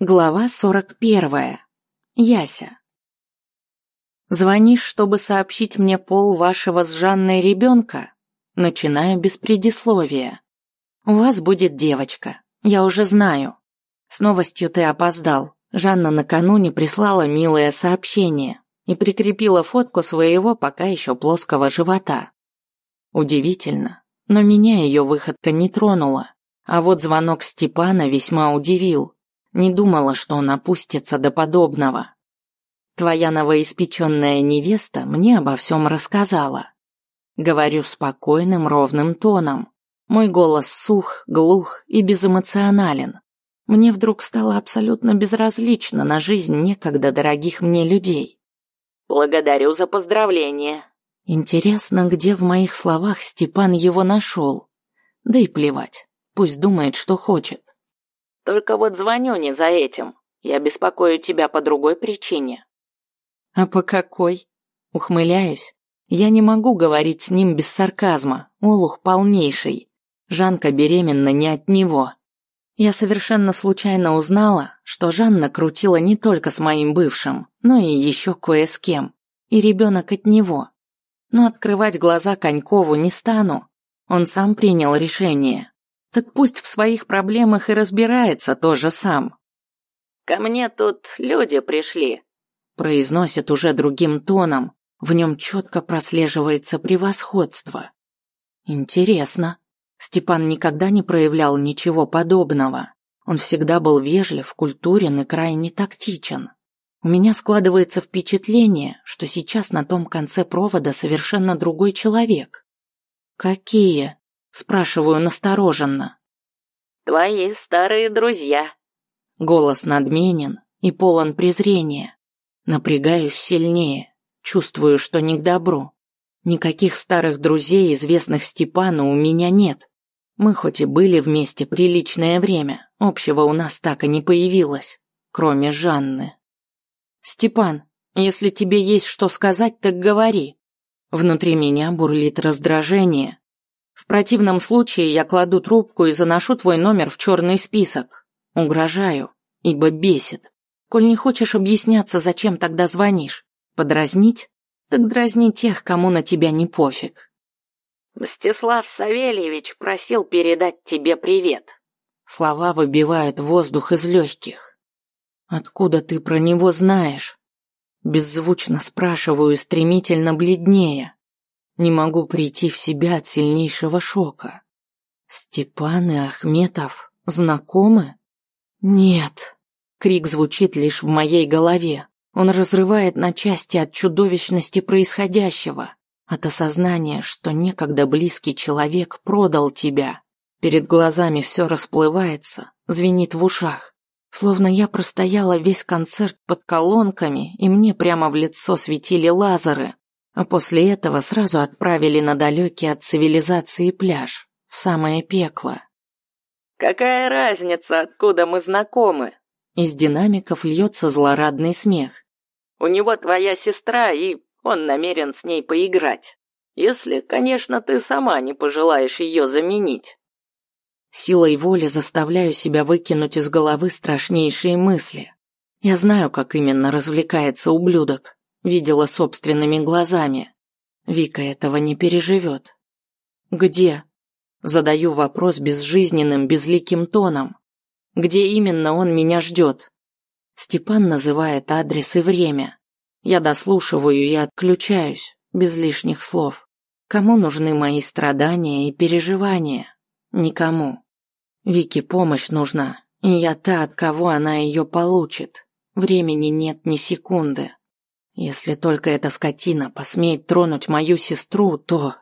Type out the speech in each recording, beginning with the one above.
Глава сорок первая. Яся. Звонишь, чтобы сообщить мне пол вашего с Жанной ребенка? Начинаю без предисловия. У вас будет девочка. Я уже знаю. С новостью ты опоздал. Жанна накануне прислала милое сообщение и прикрепила фотку своего пока еще плоского живота. Удивительно, но меня ее выходка не тронула. А вот звонок Степана весьма удивил. Не думала, что он опустится до подобного. Твоя новоиспеченная невеста мне обо всем рассказала. Говорю спокойным, ровным тоном. Мой голос сух, глух и безэмоционален. Мне вдруг стало абсолютно безразлично на жизнь некогда дорогих мне людей. Благодарю за поздравление. Интересно, где в моих словах Степан его нашел. Да и плевать, пусть думает, что хочет. Только вот звоню не за этим. Я беспокою тебя по другой причине. А по какой? Ухмыляюсь. Я не могу говорить с ним без сарказма. Олух полнейший. Жанка беременна не от него. Я совершенно случайно узнала, что Жанна крутила не только с моим бывшим, но и еще кое с кем. И ребенок от него. Но открывать глаза Конькову не стану. Он сам принял решение. Так пусть в своих проблемах и разбирается тоже сам. «Ко мне тут люди пришли», – произносит уже другим тоном. В нем четко прослеживается превосходство. Интересно. Степан никогда не проявлял ничего подобного. Он всегда был вежлив, культурен и крайне тактичен. У меня складывается впечатление, что сейчас на том конце провода совершенно другой человек. Какие? Спрашиваю настороженно. Твои старые друзья. Голос надменен и полон презрения. Напрягаюсь сильнее, чувствую, что не к добру. Никаких старых друзей, известных Степану, у меня нет. Мы хоть и были вместе приличное время, общего у нас так и не появилось, кроме Жанны. Степан, если тебе есть что сказать, так говори. Внутри меня бурлит раздражение, в противном случае я кладу трубку и заношу твой номер в черный список. Угрожаю, ибо бесит. Коль не хочешь объясняться, зачем тогда звонишь? Подразнить? Так дразни тех, кому на тебя не пофиг. Мстислав Савельевич просил передать тебе привет. Слова выбивают воздух из легких. Откуда ты про него знаешь? Беззвучно спрашиваю, стремительно бледнее. Не могу прийти в себя от сильнейшего шока. Степан и Ахметов знакомы? Нет. Крик звучит лишь в моей голове. Он разрывает на части от чудовищности происходящего, от осознания, что некогда близкий человек продал тебя. Перед глазами все расплывается, звенит в ушах. Словно я простояла весь концерт под колонками, и мне прямо в лицо светили лазеры, а после этого сразу отправили на далекий от цивилизации пляж, в самое пекло. «Какая разница, откуда мы знакомы?» Из динамиков льется злорадный смех. «У него твоя сестра, и он намерен с ней поиграть. Если, конечно, ты сама не пожелаешь ее заменить». Силой воли заставляю себя выкинуть из головы страшнейшие мысли. Я знаю, как именно развлекается ублюдок. Видела собственными глазами. Вика этого не переживет. Где? Задаю вопрос безжизненным, безликим тоном. Где именно он меня ждет? Степан называет адрес и время. Я дослушиваю и отключаюсь, без лишних слов. Кому нужны мои страдания и переживания? Никому. Вике помощь нужна, и я та, от кого она ее получит. Времени нет ни секунды. Если только эта скотина посмеет тронуть мою сестру, то...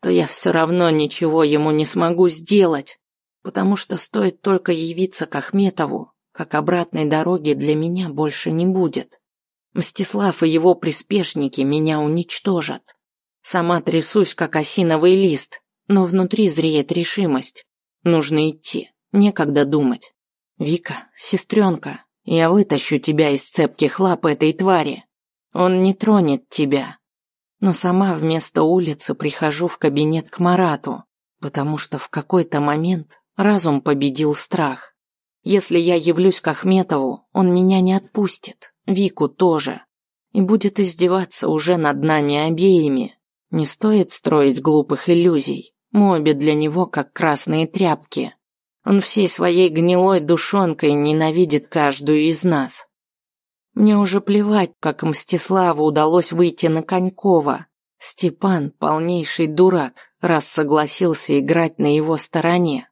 то я все равно ничего ему не смогу сделать, потому что стоит только явиться к Ахметову, как обратной дороги для меня больше не будет. Мстислав и его приспешники меня уничтожат. Сама трясусь, как осиновый лист, но внутри зреет решимость. Нужно идти, некогда думать. Вика, сестренка, я вытащу тебя из цепких лап этой твари. Он не тронет тебя. Но сама вместо улицы прихожу в кабинет к Марату, потому что в какой-то момент разум победил страх. Если я явлюсь к Ахметову, он меня не отпустит, Вику тоже. И будет издеваться уже над нами обеими. Не стоит строить глупых иллюзий. Мы обе для него как красные тряпки. Он всей своей гнилой душонкой ненавидит каждую из нас. Мне уже плевать, как Мстиславу удалось выйти на Конькова. Степан – полнейший дурак, раз согласился играть на его стороне.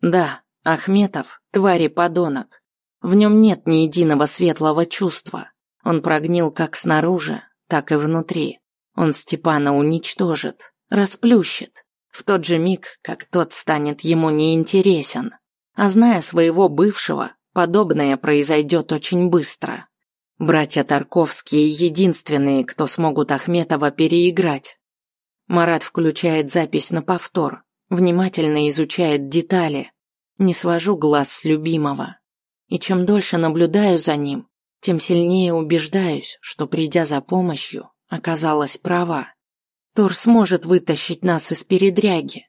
Да, Ахметов – тварь и подонок. В нем нет ни единого светлого чувства. Он прогнил как снаружи, так и внутри. Он Степана уничтожит, расплющит, в тот же миг, как тот станет ему неинтересен. А зная своего бывшего, подобное произойдет очень быстро. Братья Тарковские единственные, кто смогут Ахметова переиграть. Марат включает запись на повтор, внимательно изучает детали. Не свожу глаз с любимого. И чем дольше наблюдаю за ним, тем сильнее убеждаюсь, что придя за помощью, оказалась права. Тор сможет вытащить нас из передряги.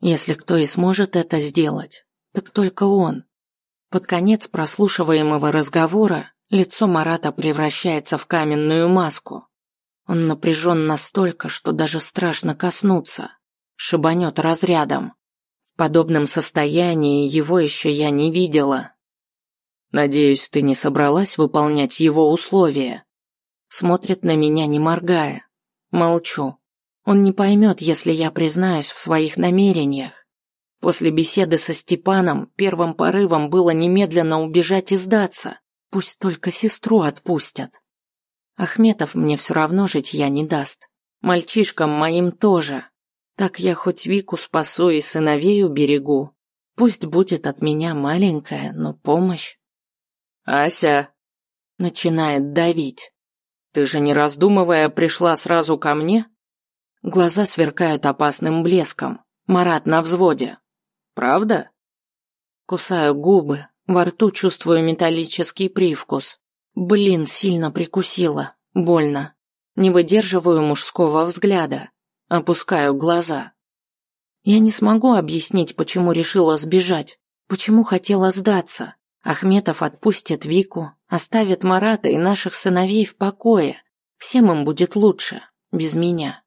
Если кто и сможет это сделать, так только он. Под конец прослушиваемого разговора лицо Марата превращается в каменную маску. Он напряжен настолько, что даже страшно коснуться. Шибанет разрядом. В подобном состоянии его еще я не видела. Надеюсь, ты не собралась выполнять его условия. Смотрит на меня, не моргая. Молчу. Он не поймет, если я признаюсь в своих намерениях. После беседы со Степаном первым порывом было немедленно убежать и сдаться. Пусть только сестру отпустят. Ахметов мне все равно жить я не даст. Мальчишкам моим тоже. Так я хоть Вику спасу и сыновей уберегу. Пусть будет от меня маленькая, но помощь. Ася начинает давить. Ты же не раздумывая пришла сразу ко мне? Глаза сверкают опасным блеском. Марат на взводе. Правда? Кусаю губы, во рту чувствую металлический привкус. Блин, сильно прикусила. Больно. Не выдерживаю мужского взгляда. Опускаю глаза. Я не смогу объяснить, почему решила сбежать, почему хотела сдаться. Ахметов отпустит Вику, оставит Марата и наших сыновей в покое. Всем им будет лучше, без меня.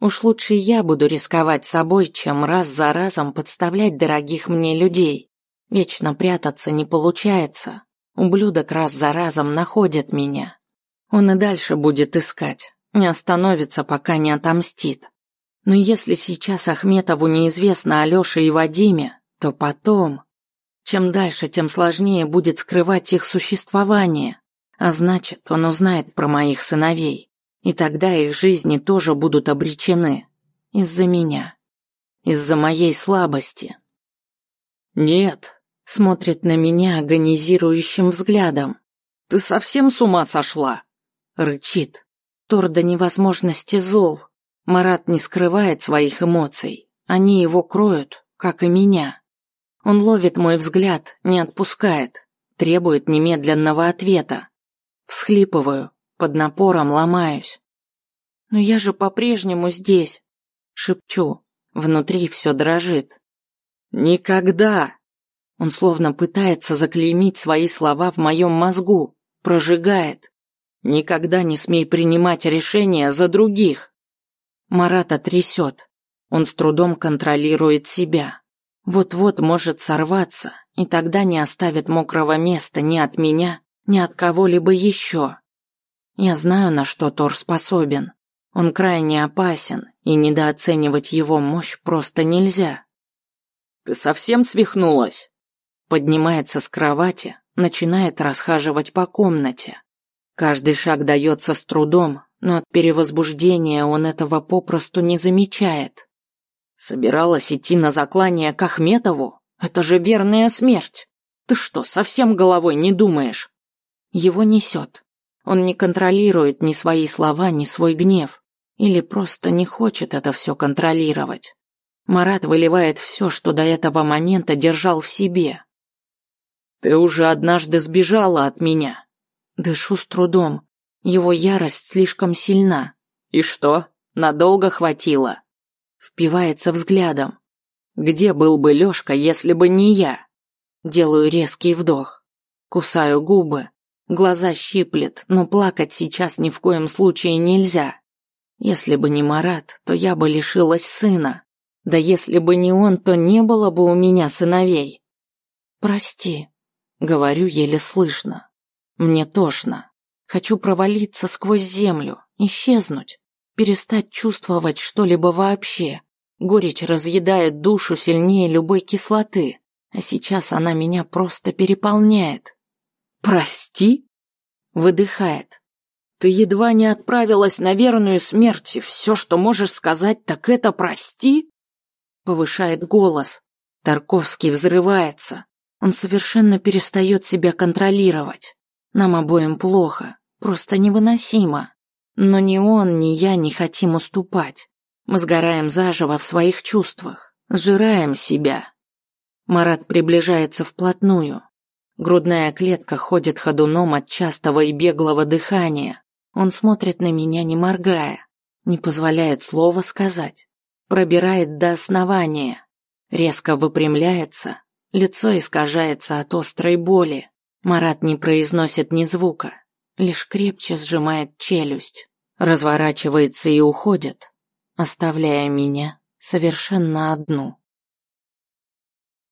Уж лучше я буду рисковать собой, чем раз за разом подставлять дорогих мне людей. Вечно прятаться не получается. Ублюдок раз за разом находит меня. Он и дальше будет искать, не остановится, пока не отомстит. Но если сейчас Ахметову неизвестно о Лёше и Вадиме, то потом... Чем дальше, тем сложнее будет скрывать их существование. А значит, он узнает про моих сыновей. И тогда их жизни тоже будут обречены. Из-за меня. Из-за моей слабости. Нет, смотрит на меня агонизирующим взглядом. Ты совсем с ума сошла? Рычит. Тор до невозможности зол. Марат не скрывает своих эмоций. Они его кроют, как и меня. Он ловит мой взгляд, не отпускает, требует немедленного ответа. Всхлипываю, под напором ломаюсь. Но я же по-прежнему здесь, шепчу. Внутри все дрожит. Никогда. Он словно пытается заклеймить свои слова в моем мозгу, прожигает. Никогда не смей принимать решения за других. Марата трясет. Он с трудом контролирует себя. Вот-вот может сорваться, и тогда не оставит мокрого места ни от меня, ни от кого-либо еще. Я знаю, на что Тор способен. Он крайне опасен, и недооценивать его мощь просто нельзя. Ты совсем свихнулась? Поднимается с кровати, начинает расхаживать по комнате. Каждый шаг дается с трудом, но от перевозбуждения он этого попросту не замечает. Собиралась идти на заклание к Ахметову? Это же верная смерть. Ты что, совсем головой не думаешь? Его несет. Он не контролирует ни свои слова, ни свой гнев. Или просто не хочет это все контролировать. Марат выливает все, что до этого момента держал в себе. «Ты уже однажды сбежала от меня». Дышу с трудом. Его ярость слишком сильна. «И что, надолго хватило?» Впивается взглядом. «Где был бы Лёшка, если бы не я?» Делаю резкий вдох. Кусаю губы. Глаза щиплет, но плакать сейчас ни в коем случае нельзя. Если бы не Марат, то я бы лишилась сына. Да если бы не он, то не было бы у меня сыновей. Прости, говорю еле слышно. Мне тошно. Хочу провалиться сквозь землю, исчезнуть, перестать чувствовать что-либо вообще. Горечь разъедает душу сильнее любой кислоты, а сейчас она меня просто переполняет. «Прости?» Выдыхает. «Ты едва не отправилась на верную смерть, и все, что можешь сказать, так это прости?» Повышает голос. Тарковский взрывается. Он совершенно перестает себя контролировать. Нам обоим плохо, просто невыносимо. Но ни он, ни я не хотим уступать. Мы сгораем заживо в своих чувствах, сжираем себя. Марат приближается вплотную. Грудная клетка ходит ходуном от частого и беглого дыхания. Он смотрит на меня, не моргая, не позволяет слова сказать. Пробирает до основания. Резко выпрямляется, лицо искажается от острой боли. Марат не произносит ни звука, лишь крепче сжимает челюсть, разворачивается и уходит, оставляя меня совершенно одну.